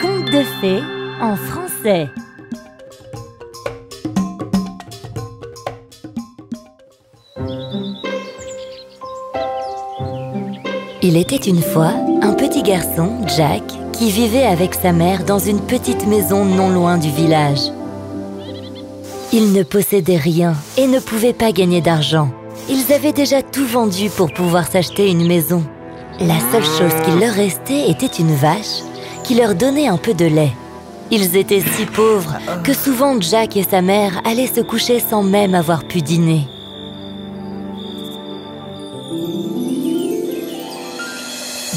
Conte de fées en français. Il était une fois un petit garçon, Jack, qui vivait avec sa mère dans une petite maison non loin du village. Il ne possédait rien et ne pouvait pas gagner d'argent. Ils avaient déjà tout vendu pour pouvoir s'acheter une maison. La seule chose qu'il leur restait était une vache qui leur donnait un peu de lait. Ils étaient si pauvres que souvent Jack et sa mère allaient se coucher sans même avoir pu dîner.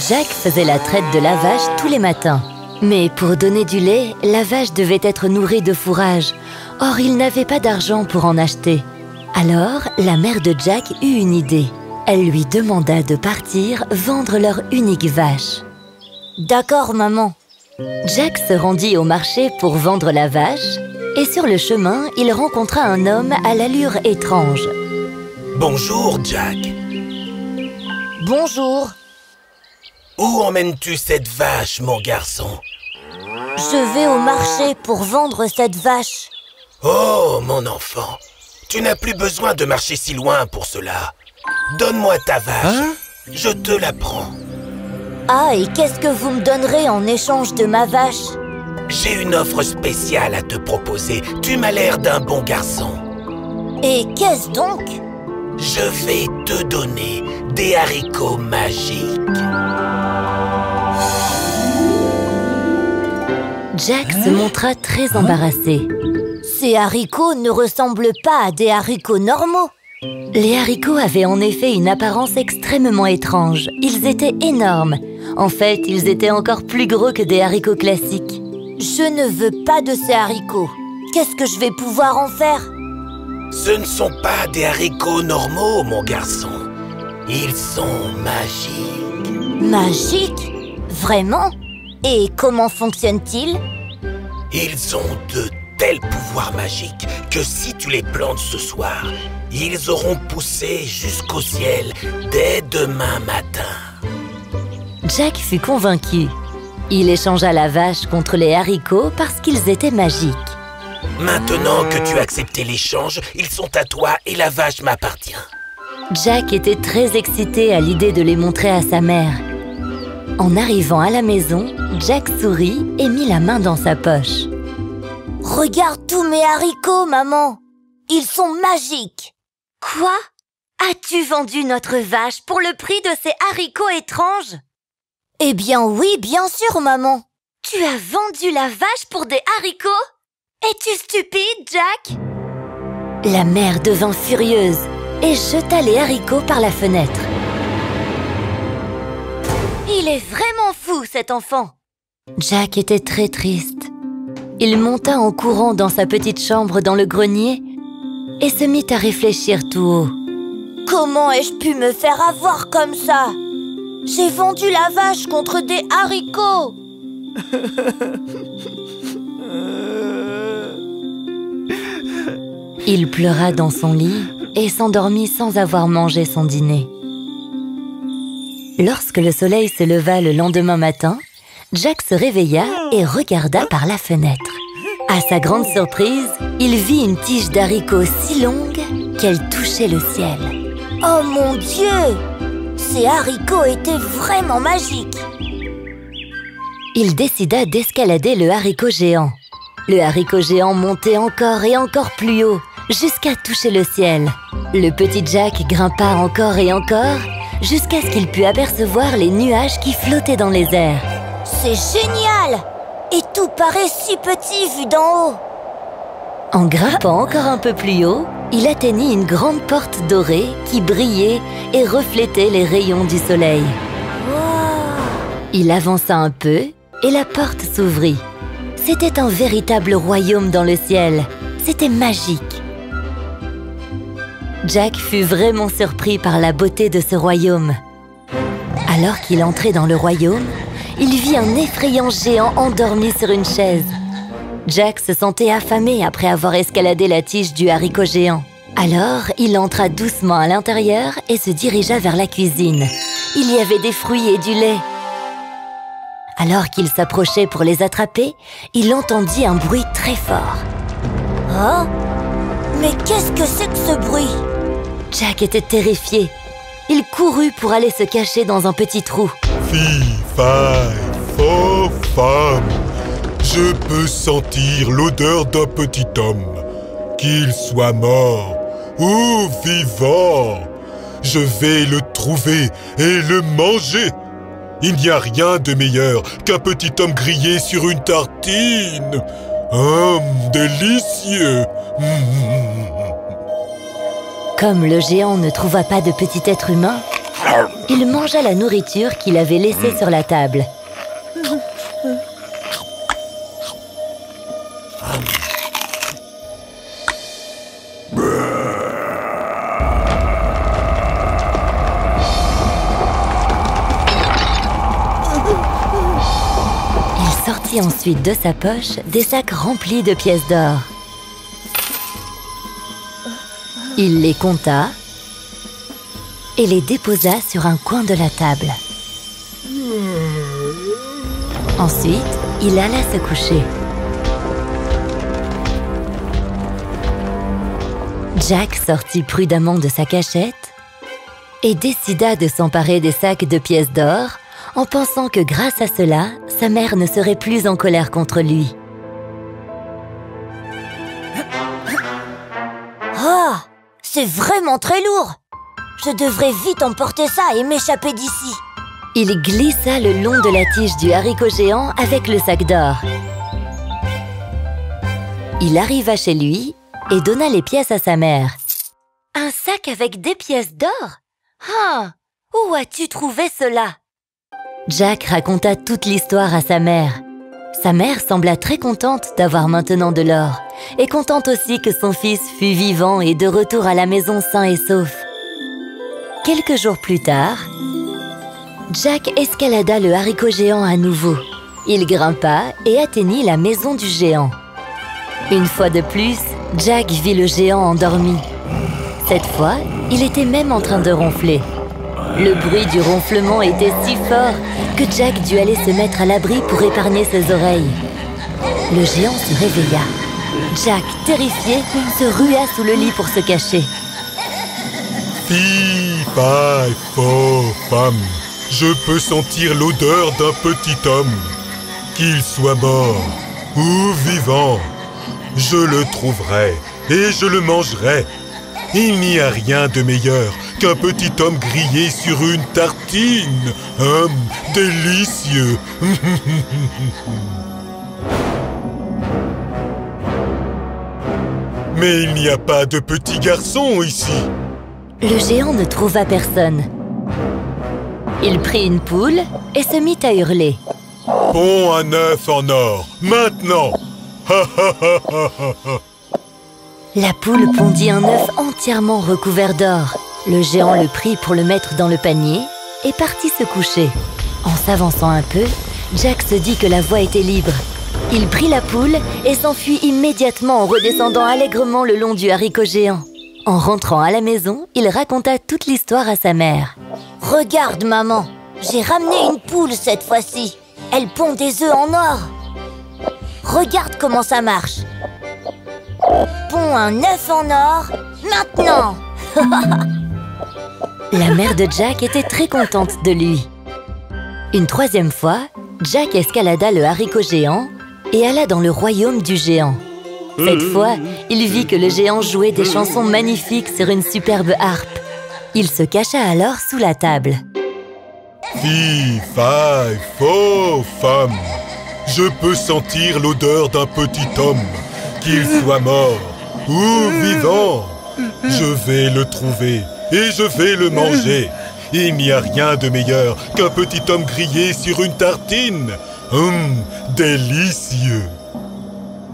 Jack faisait la traite de la vache tous les matins. Mais pour donner du lait, la vache devait être nourrie de fourrage. Or, il n'avait pas d'argent pour en acheter. Alors, la mère de Jack eut une idée. Elle lui demanda de partir vendre leur unique vache. D'accord, maman. Jack se rendit au marché pour vendre la vache et sur le chemin, il rencontra un homme à l'allure étrange. Bonjour, Jack. Bonjour. Où emmènes-tu cette vache, mon garçon? Je vais au marché pour vendre cette vache. Oh, mon enfant, tu n'as plus besoin de marcher si loin pour cela. Donne-moi ta vache, Hein je te la prends. Ah, et qu'est-ce que vous me donnerez en échange de ma vache? J'ai une offre spéciale à te proposer. Tu m'as l'air d'un bon garçon. Et qu'est-ce donc? Je vais te donner des haricots magiques. Jack se montra très embarrassé. Ces haricots ne ressemblent pas à des haricots normaux. Les haricots avaient en effet une apparence extrêmement étrange. Ils étaient énormes. En fait, ils étaient encore plus gros que des haricots classiques. Je ne veux pas de ces haricots. Qu'est-ce que je vais pouvoir en faire? Ce ne sont pas des haricots normaux, mon garçon. Ils sont magiques. Magique Vraiment? Et comment fonctionne-t-il Ils ont de tels pouvoirs magiques que si tu les plantes ce soir, ils auront poussé jusqu'au ciel dès demain matin. Jack fut convaincu. Il échangea la vache contre les haricots parce qu'ils étaient magiques. Maintenant que tu as accepté l'échange, ils sont à toi et la vache m'appartient. Jack était très excité à l'idée de les montrer à sa mère. En arrivant à la maison, Jack sourit et mit la main dans sa poche. Regarde tous mes haricots, maman Ils sont magiques Quoi? As-tu vendu notre vache pour le prix de ces haricots étranges? Eh bien oui, bien sûr, maman. Tu as vendu la vache pour des haricots? Es-tu stupide, Jack? La mère devint furieuse et jeta les haricots par la fenêtre. Il est vraiment fou, cet enfant. Jack était très triste. Il monta en courant dans sa petite chambre dans le grenier et se mit à réfléchir tout haut. Comment ai-je pu me faire avoir comme ça? J'ai vendu la vache contre des haricots Il pleura dans son lit et s'endormit sans avoir mangé son dîner. Lorsque le soleil se leva le lendemain matin, Jack se réveilla et regarda par la fenêtre. À sa grande surprise, il vit une tige d'haricots si longue qu'elle touchait le ciel. Oh mon Dieu Ces haricots étaient vraiment magiques Il décida d'escalader le haricot géant. Le haricot géant montait encore et encore plus haut, jusqu'à toucher le ciel. Le petit Jack grimpa encore et encore, jusqu'à ce qu'il pût apercevoir les nuages qui flottaient dans les airs. C'est génial Et tout paraît si petit vu d'en haut En grimpant encore un peu plus haut, il atteignit une grande porte dorée qui brillait et reflétait les rayons du soleil. Wow. Il avança un peu et la porte s'ouvrit. C'était un véritable royaume dans le ciel. C'était magique. Jack fut vraiment surpris par la beauté de ce royaume. Alors qu'il entrait dans le royaume, il vit un effrayant géant endormi sur une chaise. Jack se sentait affamé après avoir escaladé la tige du haricot géant. Alors, il entra doucement à l'intérieur et se dirigea vers la cuisine. Il y avait des fruits et du lait. Alors qu'il s'approchait pour les attraper, il entendit un bruit très fort. Oh Mais qu'est-ce que c'est que ce bruit? Jack était terrifié. Il courut pour aller se cacher dans un petit trou. Fille, faille, faux, femme, je peux sentir l'odeur d'un petit homme, qu'il soit mort ou vivant. Je vais le trouver et le manger. Il n'y a rien de meilleur qu'un petit homme grillé sur une tartine. Hum, délicieux. Comme le géant ne trouva pas de petit être humain, il mangea la nourriture qu'il avait laissée sur la table. Il sortit ensuite de sa poche des sacs remplis de pièces d'or. Il les compta et les déposa sur un coin de la table. Ensuite, il alla se coucher. Jack sortit prudemment de sa cachette et décida de s'emparer des sacs de pièces d'or en pensant que grâce à cela, sa mère ne serait plus en colère contre lui. Oh C'est vraiment très lourd Je devrais vite emporter ça et m'échapper d'ici Il glissa le long de la tige du haricot géant avec le sac d'or. Il arriva chez lui et donna les pièces à sa mère. Un sac avec des pièces d'or? Ah Où as-tu trouvé cela? Jack raconta toute l'histoire à sa mère. Sa mère sembla très contente d'avoir maintenant de l'or et contente aussi que son fils fût vivant et de retour à la maison sain et sauf. Quelques jours plus tard, Jack escalada le haricot géant à nouveau. Il grimpa et atteignit la maison du géant. Une fois de plus, Jack vit le géant endormi. Cette fois, il était même en train de ronfler. Le bruit du ronflement était si fort que Jack dut aller se mettre à l'abri pour épargner ses oreilles. Le géant se réveilla. Jack, terrifié, se rua sous le lit pour se cacher. Faille, faux, femme, je peux sentir l'odeur d'un petit homme. Qu'il soit mort ou vivant, je le trouverai et je le mangerai. Il n'y a rien de meilleur qu'un petit homme grillé sur une tartine. Hum, délicieux. Mais il n'y a pas de petit garçon ici. Le géant ne trouva personne. Il prit une poule et se mit à hurler. Pont un œuf en or, maintenant La poule pondit un œuf entièrement recouvert d'or. Le géant le prit pour le mettre dans le panier et partit se coucher. En s'avançant un peu, Jack se dit que la voie était libre. Il prit la poule et s'enfuit immédiatement en redescendant allègrement le long du haricot géant. En rentrant à la maison, il raconta toute l'histoire à sa mère. Regarde, maman J'ai ramené une poule cette fois-ci Elle pond des œufs en or Regarde comment ça marche Pond un œuf en or, maintenant La mère de Jack était très contente de lui. Une troisième fois, Jack escalada le haricot géant et alla dans le royaume du géant. Cette fois, il vit que le géant jouait des chansons magnifiques sur une superbe harpe. Il se cacha alors sous la table. Fille, faille, faux, femme, je peux sentir l'odeur d'un petit homme, qu'il soit mort ou vivant. Je vais le trouver et je vais le manger. Il n'y a rien de meilleur qu'un petit homme grillé sur une tartine. Hum, délicieux.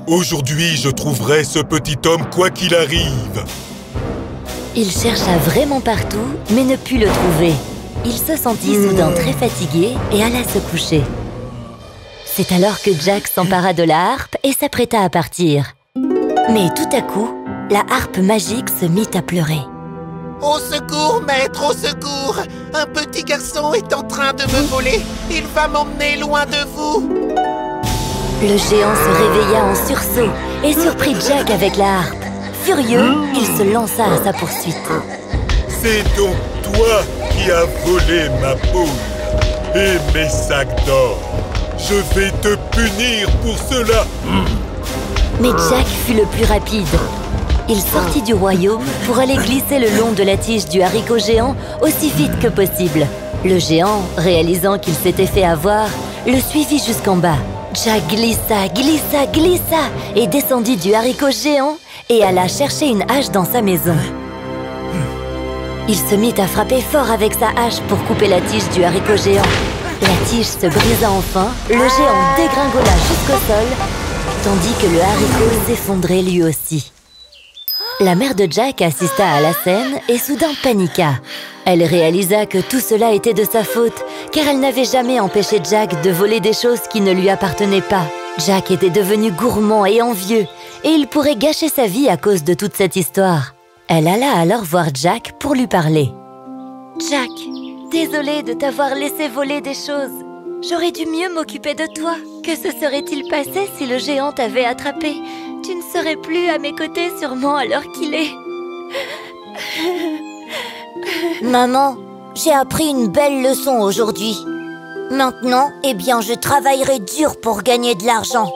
Aujourd'hui, je trouverai ce petit homme quoi qu'il arrive. Il chercha vraiment partout, mais ne put le trouver. Il se sentit soudain très fatigué et alla se coucher. C'est alors que Jack s'empara de la harpe et s'apprêta à partir. Mais tout à coup, la harpe magique se mit à pleurer. Au secours, maître, au secours Un petit garçon est en train de me voler Il va m'emmener loin de vous Le géant se réveilla en sursaut et surprit Jack avec la harpe. Furieux, il se lança à sa poursuite. C'est donc toi qui as volé ma poule et mes sacs d'or. Je vais te punir pour cela. Mais Jack fut le plus rapide. Il sortit du royaume pour aller glisser le long de la tige du haricot géant aussi vite que possible. Le géant, réalisant qu'il s'était fait avoir, le suivit jusqu'en bas. Jack glissa, glissa, glissa et descendit du haricot géant et alla chercher une hache dans sa maison. Il se mit à frapper fort avec sa hache pour couper la tige du haricot géant. La tige se brisa enfin, le géant dégringola jusqu'au sol, tandis que le haricot s'effondrait lui aussi. La mère de Jack assista à la scène et soudain paniqua. Elle réalisa que tout cela était de sa faute, car elle n'avait jamais empêché Jack de voler des choses qui ne lui appartenaient pas. Jack était devenu gourmand et envieux, et il pourrait gâcher sa vie à cause de toute cette histoire. Elle alla alors voir Jack pour lui parler. Jack, désolée de t'avoir laissé voler des choses. J'aurais dû mieux m'occuper de toi. Que se serait-il passé si le géant t'avait attrapé? Tu ne serais plus à mes côtés sûrement à l'heure qu'il est. Maman, j'ai appris une belle leçon aujourd'hui. Maintenant, eh bien, je travaillerai dur pour gagner de l'argent.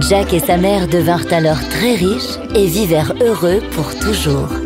Jack et sa mère devinrent alors très riches et vivèrent heureux pour toujours.